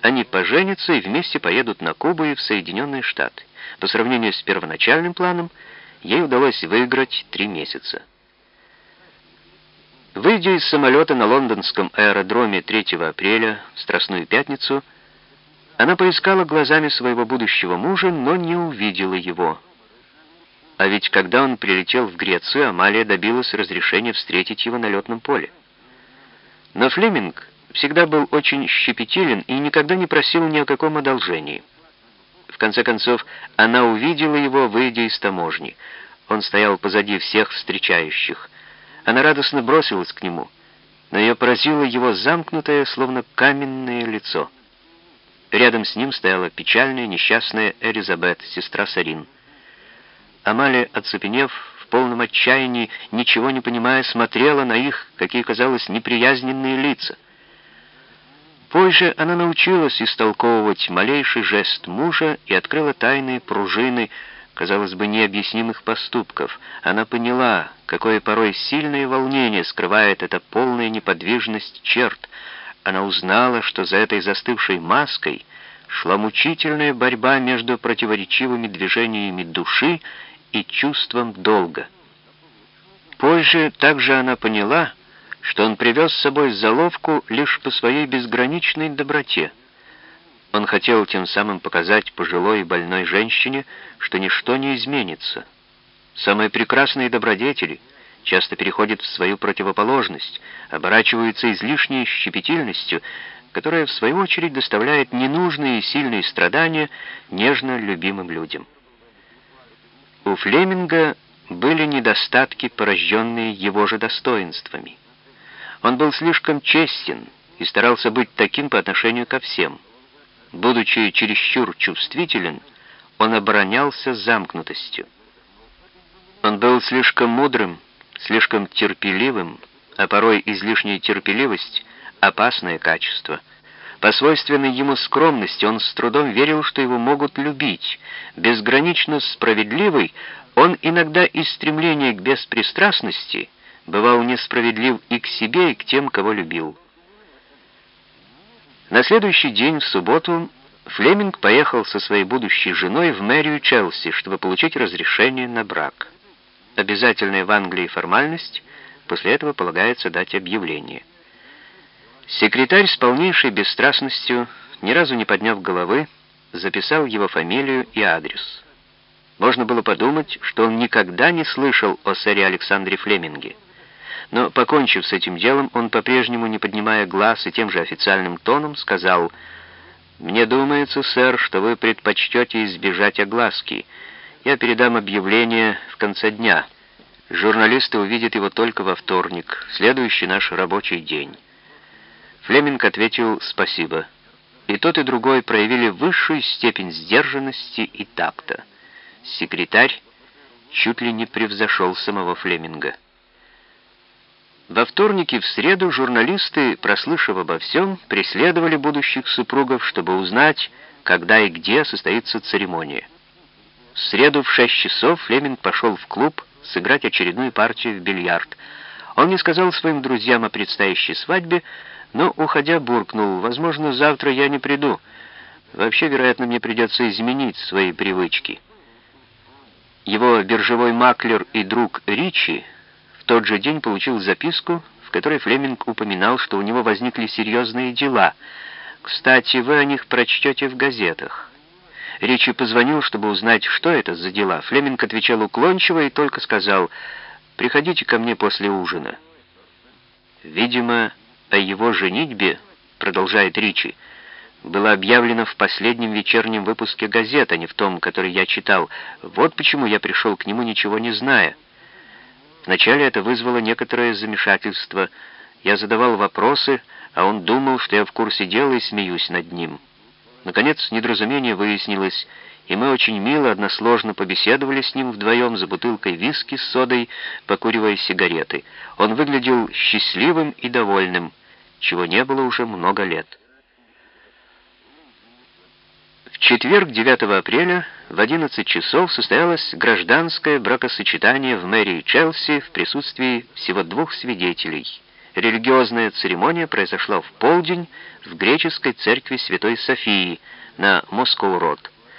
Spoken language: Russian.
Они поженятся и вместе поедут на Кубу и в Соединенные Штаты. По сравнению с первоначальным планом, ей удалось выиграть три месяца. Выйдя из самолета на лондонском аэродроме 3 апреля, в Страстную Пятницу, она поискала глазами своего будущего мужа, но не увидела его. А ведь когда он прилетел в Грецию, Амалия добилась разрешения встретить его на летном поле. Но Флеминг всегда был очень щепетилен и никогда не просил ни о каком одолжении. В конце концов, она увидела его, выйдя из таможни. Он стоял позади всех встречающих. Она радостно бросилась к нему, но ее поразило его замкнутое, словно каменное лицо. Рядом с ним стояла печальная, несчастная Элизабет, сестра Сарин. Амалия, оцепенев, в полном отчаянии, ничего не понимая, смотрела на их, какие, казалось, неприязненные лица. Позже она научилась истолковывать малейший жест мужа и открыла тайные пружины, казалось бы, необъяснимых поступков. Она поняла, какое порой сильное волнение скрывает эта полная неподвижность черт. Она узнала, что за этой застывшей маской шла мучительная борьба между противоречивыми движениями души и чувством долга. Позже также она поняла, что он привез с собой заловку лишь по своей безграничной доброте. Он хотел тем самым показать пожилой и больной женщине, что ничто не изменится. Самые прекрасные добродетели часто переходят в свою противоположность, оборачиваются излишней щепетильностью, которая, в свою очередь, доставляет ненужные и сильные страдания нежно любимым людям. У Флеминга были недостатки, порожденные его же достоинствами. Он был слишком честен и старался быть таким по отношению ко всем. Будучи чересчур чувствителен, он оборонялся замкнутостью. Он был слишком мудрым, слишком терпеливым, а порой излишняя терпеливость — опасное качество. По свойственной ему скромности он с трудом верил, что его могут любить. Безгранично справедливый, он иногда из стремления к беспристрастности бывал несправедлив и к себе, и к тем, кого любил. На следующий день, в субботу, Флеминг поехал со своей будущей женой в мэрию Челси, чтобы получить разрешение на брак. Обязательная в Англии формальность, после этого полагается дать объявление. Секретарь с полнейшей бесстрастностью, ни разу не подняв головы, записал его фамилию и адрес. Можно было подумать, что он никогда не слышал о сэре Александре Флеминге. Но, покончив с этим делом, он, по-прежнему не поднимая глаз и тем же официальным тоном, сказал, «Мне думается, сэр, что вы предпочтете избежать огласки. Я передам объявление в конце дня. Журналисты увидят его только во вторник, следующий наш рабочий день». Флеминг ответил «спасибо». И тот, и другой проявили высшую степень сдержанности и такта. Секретарь чуть ли не превзошел самого Флеминга. Во вторник и в среду журналисты, прослышав обо всем, преследовали будущих супругов, чтобы узнать, когда и где состоится церемония. В среду в 6 часов Флеминг пошел в клуб сыграть очередную партию в бильярд. Он не сказал своим друзьям о предстоящей свадьбе, но, уходя, буркнул, «Возможно, завтра я не приду. Вообще, вероятно, мне придется изменить свои привычки». Его биржевой маклер и друг Ричи тот же день получил записку, в которой Флеминг упоминал, что у него возникли серьезные дела. Кстати, вы о них прочтете в газетах. Ричи позвонил, чтобы узнать, что это за дела. Флеминг отвечал уклончиво и только сказал «Приходите ко мне после ужина». Видимо, о его женитьбе, продолжает Ричи, было объявлено в последнем вечернем выпуске газет, а не в том, который я читал. Вот почему я пришел к нему, ничего не зная. Вначале это вызвало некоторое замешательство. Я задавал вопросы, а он думал, что я в курсе дела и смеюсь над ним. Наконец, недоразумение выяснилось, и мы очень мило, односложно побеседовали с ним вдвоем за бутылкой виски с содой, покуривая сигареты. Он выглядел счастливым и довольным, чего не было уже много лет. Четверг, 9 апреля, в 11 часов состоялось гражданское бракосочетание в мэрии Челси в присутствии всего двух свидетелей – Религиозная церемония произошла в полдень в греческой церкви Святой Софии на Москоу-Род.